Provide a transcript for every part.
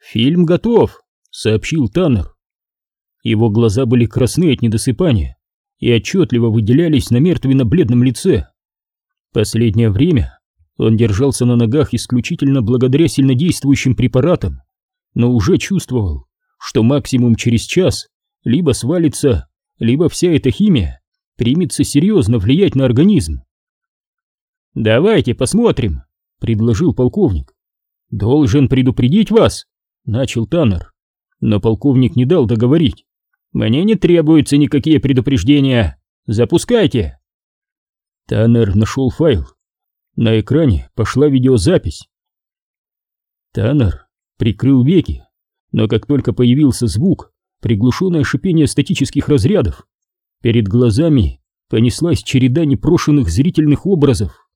«Фильм готов», — сообщил Таннер. Его глаза были красны от недосыпания и отчетливо выделялись на мертвенно-бледном лице. Последнее время он держался на ногах исключительно благодаря сильнодействующим препаратам, но уже чувствовал, что максимум через час либо свалится, либо вся эта химия примется серьезно влиять на организм. «Давайте посмотрим», — предложил полковник. «Должен предупредить вас», — начал Таннер. Но полковник не дал договорить. «Мне не требуются никакие предупреждения. Запускайте!» Таннер нашел файл. На экране пошла видеозапись. Таннер прикрыл веки, но как только появился звук, приглушенное шипение статических разрядов, перед глазами понеслась череда непрошенных зрительных образов.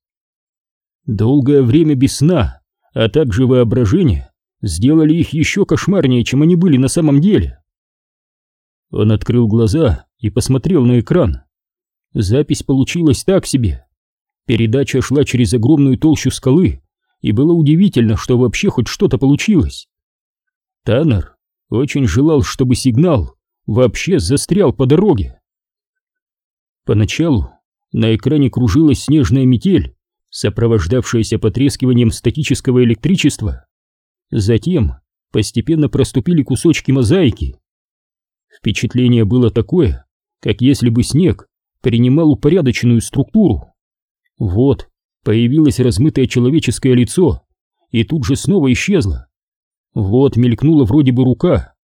Долгое время без сна, а также воображение сделали их еще кошмарнее, чем они были на самом деле. Он открыл глаза и посмотрел на экран. Запись получилась так себе. Передача шла через огромную толщу скалы, и было удивительно, что вообще хоть что-то получилось. Таннер очень желал, чтобы сигнал вообще застрял по дороге. Поначалу на экране кружилась снежная метель, сопровождавшаяся потрескиванием статического электричества. Затем постепенно проступили кусочки мозаики. Впечатление было такое, как если бы снег принимал упорядоченную структуру. Вот, появилось размытое человеческое лицо, и тут же снова исчезло. Вот мелькнула вроде бы рука,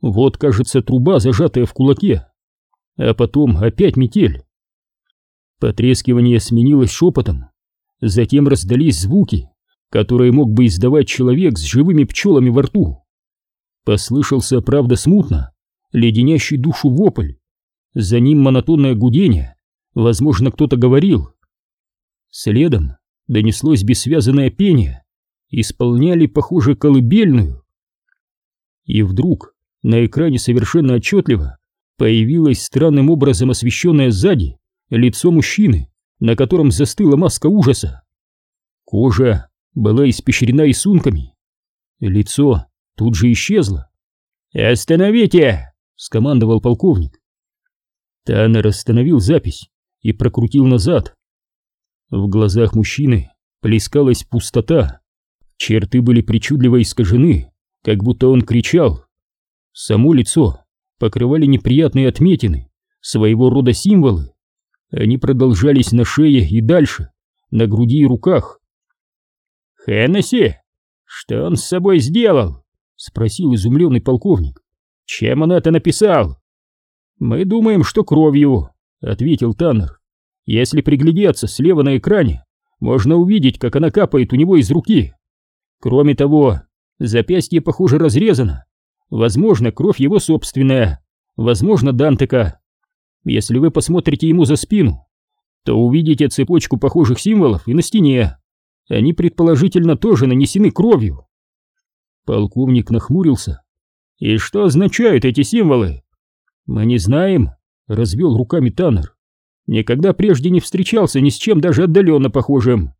вот, кажется, труба, зажатая в кулаке, а потом опять метель. Потрескивание сменилось шепотом, затем раздались звуки, которые мог бы издавать человек с живыми пчелами во рту. Послышался, правда, смутно, леденящий душу вопль, за ним монотонное гудение, возможно, кто-то говорил. Следом донеслось бессвязанное пение, исполняли, похоже, колыбельную. И вдруг на экране совершенно отчетливо появилось странным образом освещенное сзади лицо мужчины, на котором застыла маска ужаса. Кожа была испещрена рисунками. Лицо тут же исчезло. «Остановите!» — скомандовал полковник. Таннер остановил запись и прокрутил назад. В глазах мужчины плескалась пустота. Черты были причудливо искажены, как будто он кричал. Само лицо покрывали неприятные отметины, своего рода символы. Они продолжались на шее и дальше, на груди и руках. «Хеннесси, что он с собой сделал?» — спросил изумленный полковник. «Чем он это написал?» «Мы думаем, что кровью», — ответил Таннер. «Если приглядеться слева на экране, можно увидеть, как она капает у него из руки. Кроме того, запястье, похоже, разрезано. Возможно, кровь его собственная, возможно, Дантека. Если вы посмотрите ему за спину, то увидите цепочку похожих символов и на стене. Они, предположительно, тоже нанесены кровью». Полковник нахмурился. «И что означают эти символы?» «Мы не знаем», — развел руками Таннер. «Никогда прежде не встречался ни с чем даже отдаленно похожим».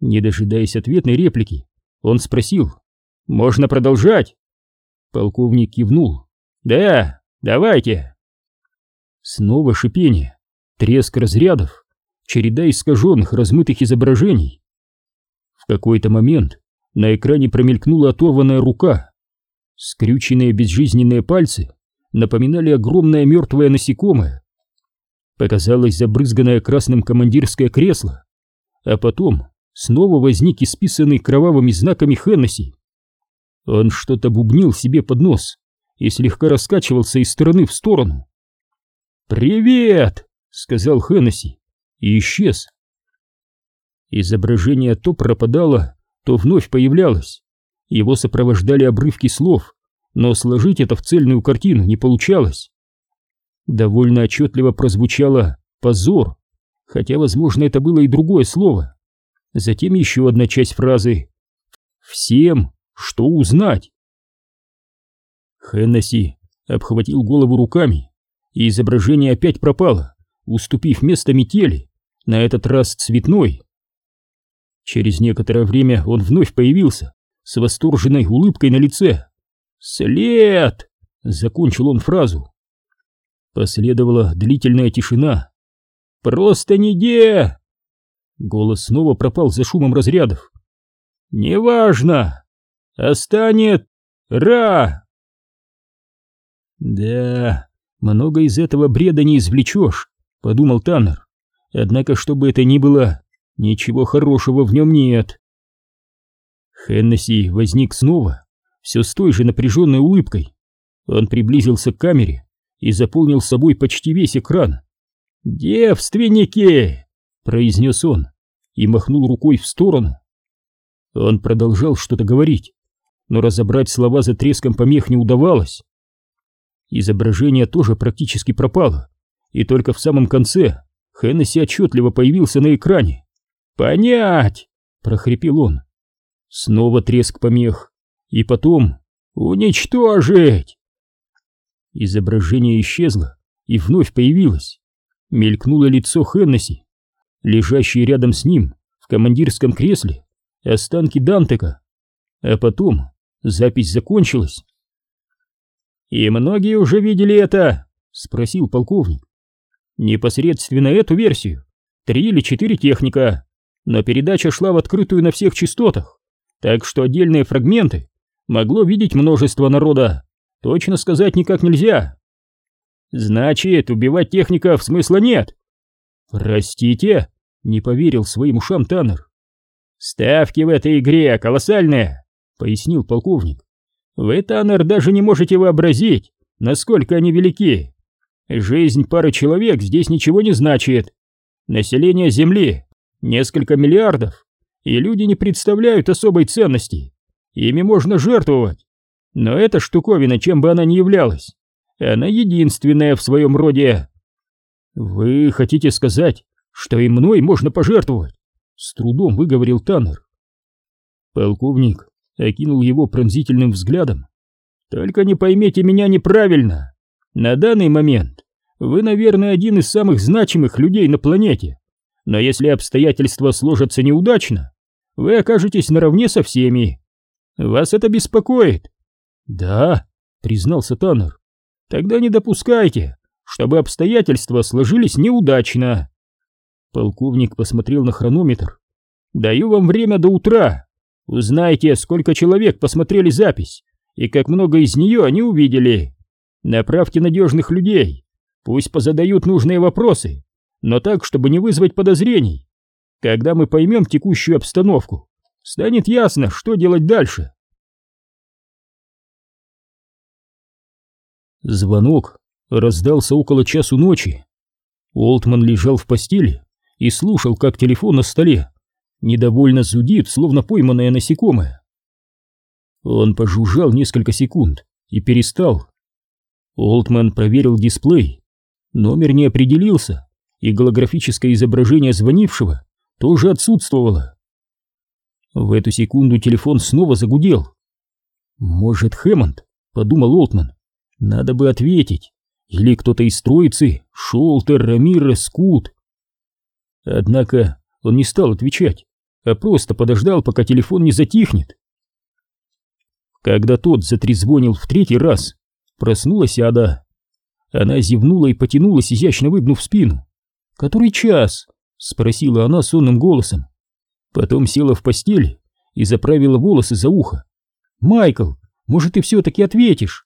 Не дожидаясь ответной реплики, он спросил. «Можно продолжать?» Полковник кивнул. «Да, давайте». Снова шипение, треск разрядов, череда искаженных, размытых изображений. Какой-то момент на экране промелькнула оторванная рука. Скрюченные безжизненные пальцы напоминали огромное мертвое насекомое. Показалось забрызганное красным командирское кресло, а потом снова возник исписанный кровавыми знаками Хеннесси. Он что-то бубнил себе под нос и слегка раскачивался из стороны в сторону. «Привет!» — сказал Хеннесси и исчез. Изображение то пропадало, то вновь появлялось. Его сопровождали обрывки слов, но сложить это в цельную картину не получалось. Довольно отчетливо прозвучало «позор», хотя, возможно, это было и другое слово. Затем еще одна часть фразы «Всем, что узнать?» Хеннесси обхватил голову руками, и изображение опять пропало, уступив место метели, на этот раз цветной. Через некоторое время он вновь появился с восторженной улыбкой на лице. «След!» — закончил он фразу. Последовала длительная тишина. «Просто нигде!» Голос снова пропал за шумом разрядов. «Неважно! Останет Ра!» «Да, много из этого бреда не извлечешь», — подумал Таннер. «Однако, что бы это ни было, ничего хорошего в нем нет». Хеннесси возник снова, все с той же напряженной улыбкой. Он приблизился к камере и заполнил собой почти весь экран. «Девственники!» — произнес он и махнул рукой в сторону. Он продолжал что-то говорить, но разобрать слова за треском помех не удавалось. Изображение тоже практически пропало, и только в самом конце Хеннесси отчетливо появился на экране. «Понять!» — прохрипел он. Снова треск помех, и потом «Уничтожить!» Изображение исчезло и вновь появилось. Мелькнуло лицо Хеннесси, лежащее рядом с ним в командирском кресле, останки Дантека. А потом запись закончилась. «И многие уже видели это?» — спросил полковник. «Непосредственно эту версию. Три или четыре техника. Но передача шла в открытую на всех частотах, так что отдельные фрагменты могло видеть множество народа. Точно сказать никак нельзя». «Значит, убивать техников смысла нет?» «Простите?» — не поверил своим ушам Таннер. «Ставки в этой игре колоссальные», — пояснил полковник. Вы, Таннер, даже не можете вообразить, насколько они велики. Жизнь пары человек здесь ничего не значит. Население Земли несколько миллиардов, и люди не представляют особой ценности. Ими можно жертвовать. Но эта штуковина, чем бы она ни являлась, она единственная в своем роде. Вы хотите сказать, что и мной можно пожертвовать? С трудом выговорил Таннер. Полковник окинул его пронзительным взглядом. «Только не поймите меня неправильно. На данный момент вы, наверное, один из самых значимых людей на планете. Но если обстоятельства сложатся неудачно, вы окажетесь наравне со всеми. Вас это беспокоит?» «Да», — признался Таннер. «Тогда не допускайте, чтобы обстоятельства сложились неудачно». Полковник посмотрел на хронометр. «Даю вам время до утра. Узнайте, сколько человек посмотрели запись и как много из нее они увидели. Направьте надежных людей, пусть позадают нужные вопросы, но так, чтобы не вызвать подозрений. Когда мы поймем текущую обстановку, станет ясно, что делать дальше. Звонок раздался около часу ночи. Олтман лежал в постели и слушал, как телефон на столе недовольно зудит, словно пойманное насекомое. Он пожужжал несколько секунд и перестал. Олтман проверил дисплей. Номер не определился, и голографическое изображение звонившего тоже отсутствовало. В эту секунду телефон снова загудел. «Может, Хэммонд?» — подумал Олтман. «Надо бы ответить. Или кто-то из троицы, Шолтер, Рамирес, Скут». Однако он не стал отвечать а просто подождал, пока телефон не затихнет. Когда тот затрезвонил в третий раз, проснулась Ада. Она зевнула и потянулась, изящно выгнув спину. «Который час?» — спросила она сонным голосом. Потом села в постель и заправила волосы за ухо. «Майкл, может, ты все-таки ответишь?»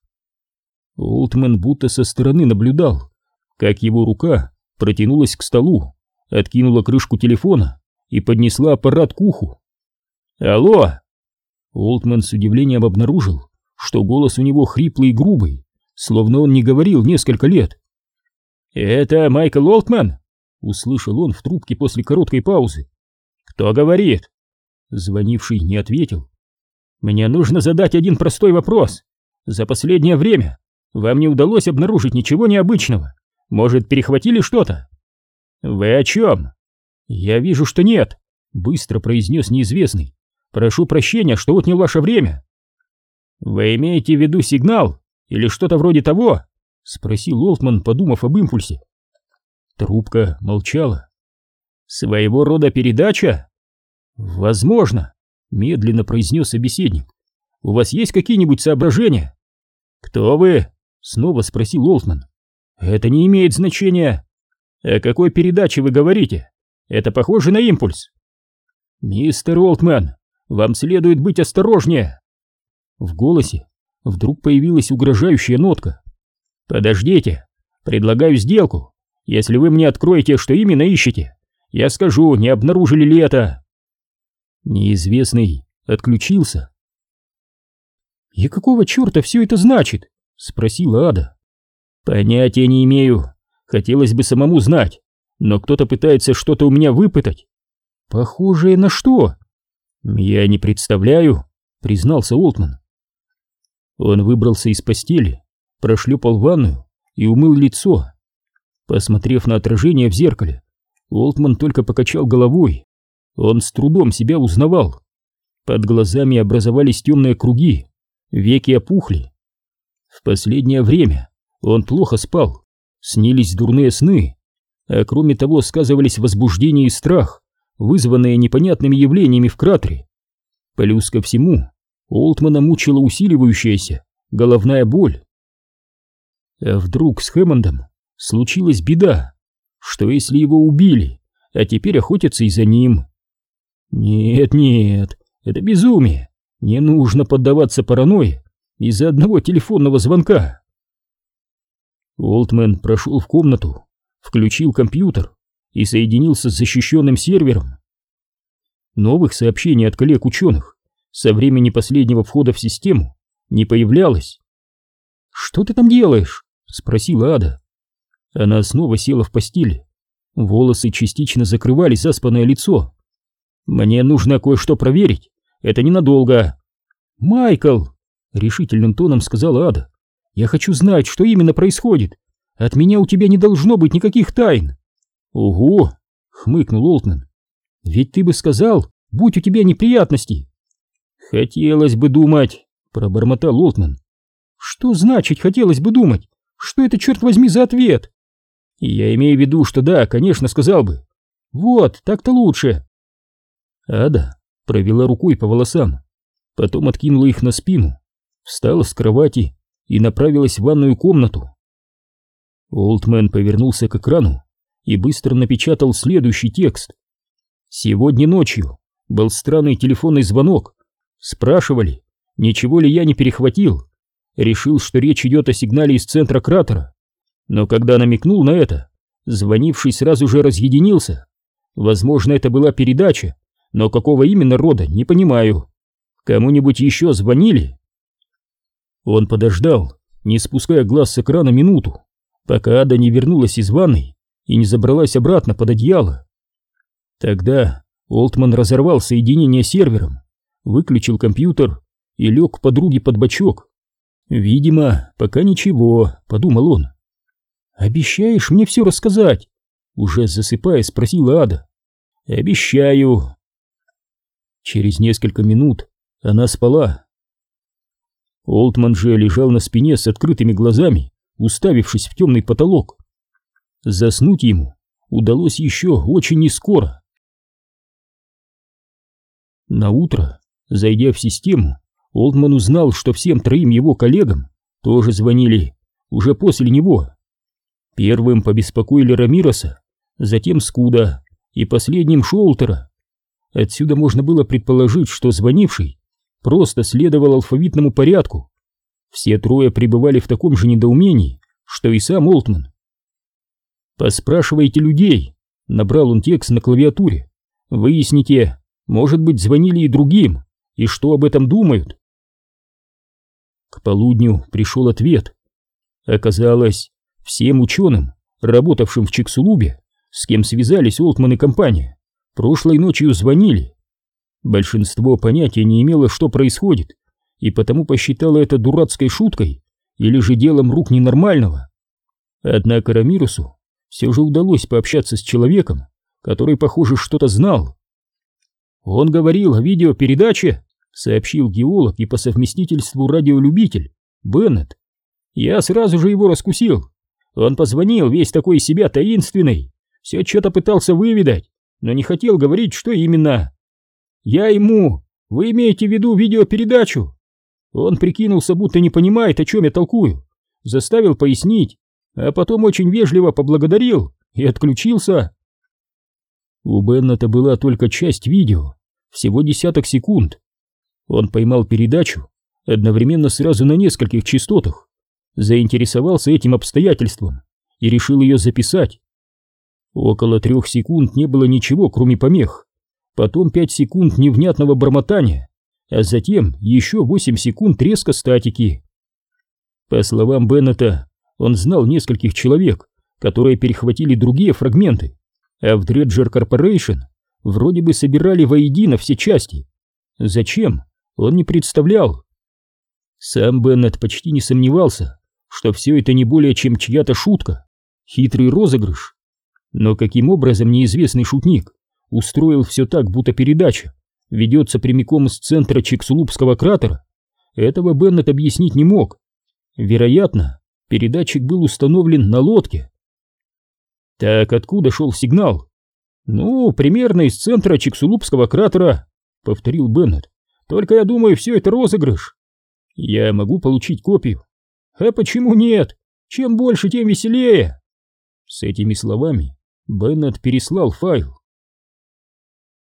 Олтман будто со стороны наблюдал, как его рука протянулась к столу, откинула крышку телефона и поднесла аппарат к уху. «Алло!» Олтман с удивлением обнаружил, что голос у него хриплый и грубый, словно он не говорил несколько лет. «Это Майкл Олтман?» — услышал он в трубке после короткой паузы. «Кто говорит?» Звонивший не ответил. «Мне нужно задать один простой вопрос. За последнее время вам не удалось обнаружить ничего необычного? Может, перехватили что-то?» «Вы о чем?» «Я вижу, что нет», — быстро произнес неизвестный. «Прошу прощения, что отнял ваше время». «Вы имеете в виду сигнал или что-то вроде того?» — спросил Олтман, подумав об импульсе. Трубка молчала. «Своего рода передача?» «Возможно», — медленно произнес собеседник. «У вас есть какие-нибудь соображения, «Кто вы?» — снова спросил Олтман. «Это не имеет значения. О какой передаче вы говорите? Это похоже на импульс?» «Мистер Олтман, вам следует быть осторожнее!» В голосе вдруг появилась угрожающая нотка. «Подождите, предлагаю сделку. Если вы мне откроете, что именно ищете, я скажу, не обнаружили ли это». Неизвестный отключился. «И какого черта все это значит?» — спросила Ада. «Понятия не имею. Хотелось бы самому знать, но кто-то пытается что-то у меня выпытать». «Похожее на что?» «Я не представляю», — признался Олтман. Он выбрался из постели, прошлепал ванную и умыл лицо. Посмотрев на отражение в зеркале, Олтман только покачал головой. Он с трудом себя узнавал. Под глазами образовались темные круги, веки опухли. В последнее время он плохо спал, снились дурные сны, а кроме того сказывались возбуждение и страх, вызванные непонятными явлениями в кратере. Плюс ко всему, Олтмана мучила усиливающаяся головная боль. А вдруг с Хэммондом случилась беда? Что если его убили, а теперь охотятся и за ним? Нет, нет, это безумие. Не нужно поддаваться паранойе из-за одного телефонного звонка. Олтмен прошел в комнату, включил компьютер и соединился с защищенным сервером. Новых сообщений от коллег-ученых со времени последнего входа в систему не появлялось. «Что ты там делаешь?» — спросила Ада. Она снова села в постели. Волосы частично закрывали заспанное лицо. «Мне нужно кое-что проверить. Это ненадолго. Майкл, решительным тоном сказала Ада. Я хочу знать, что именно происходит. От меня у тебя не должно быть никаких тайн. Ого, хмыкнул Олтман. Ведь ты бы сказал, будь у тебя неприятности. Хотелось бы думать, пробормотал Олтман. Что значит хотелось бы думать? Что это, черт возьми, за ответ? Я имею в виду, что да, конечно, сказал бы. Вот, так-то лучше. Ада провела рукой по волосам, потом откинула их на спину, встала с кровати и направилась в ванную комнату. Олдмен повернулся к экрану и быстро напечатал следующий текст. Сегодня ночью был странный телефонный звонок. Спрашивали, ничего ли я не перехватил. Решил, что речь идет о сигнале из центра кратера. Но когда намекнул на это, звонивший сразу же разъединился. Возможно, это была передача, но какого именно рода, не понимаю. Кому-нибудь еще звонили?» Он подождал, не спуская глаз с экрана минуту, пока Ада не вернулась из ванной и не забралась обратно под одеяло. Тогда Олтман разорвал соединение с сервером, выключил компьютер и лег к подруге под бочок. «Видимо, пока ничего», — подумал он. «Обещаешь мне все рассказать?» Уже засыпая, спросила Ада. «Обещаю», Через несколько минут она спала. Олтман же лежал на спине с открытыми глазами, уставившись в темный потолок. Заснуть ему удалось еще очень нескоро. На утро, зайдя в систему, Олтман узнал, что всем троим его коллегам тоже звонили уже после него. Первым побеспокоили Рамироса, затем Скуда и последним Шолтера. Отсюда можно было предположить, что звонивший просто следовал алфавитному порядку. Все трое пребывали в таком же недоумении, что и сам Олтман. «Поспрашивайте людей», — набрал он текст на клавиатуре. «Выясните, может быть, звонили и другим, и что об этом думают?» К полудню пришел ответ. Оказалось, всем ученым, работавшим в Чексулубе, с кем связались Олтман и компания, Прошлой ночью звонили. Большинство понятия не имело, что происходит, и потому посчитало это дурацкой шуткой или же делом рук ненормального. Однако Рамирусу все же удалось пообщаться с человеком, который, похоже, что-то знал. Он говорил о видеопередаче, сообщил геолог и по совместительству радиолюбитель Беннет. Я сразу же его раскусил. Он позвонил весь такой из себя таинственный, все что-то пытался выведать, но не хотел говорить, что именно. Я ему, вы имеете в виду видеопередачу? Он прикинулся, будто не понимает, о чем я толкую, заставил пояснить, а потом очень вежливо поблагодарил и отключился. У Беннета была только часть видео, всего десяток секунд. Он поймал передачу одновременно сразу на нескольких частотах, заинтересовался этим обстоятельством и решил ее записать. Около трех секунд не было ничего, кроме помех. Потом пять секунд невнятного бормотания, а затем еще восемь секунд треска статики. По словам Беннета, он знал нескольких человек, которые перехватили другие фрагменты, а в Dredger Corporation вроде бы собирали воедино все части. Зачем? Он не представлял. Сам Беннет почти не сомневался, что все это не более чем чья-то шутка, хитрый розыгрыш. Но каким образом неизвестный шутник устроил все так, будто передача ведется прямиком с центра Чиксулупского кратера, этого Беннет объяснить не мог. Вероятно, передатчик был установлен на лодке. Так откуда шел сигнал? Ну, примерно из центра Чиксулупского кратера, повторил Беннет. Только я думаю, все это розыгрыш. Я могу получить копию. А почему нет? Чем больше, тем веселее. С этими словами Беннет переслал файл.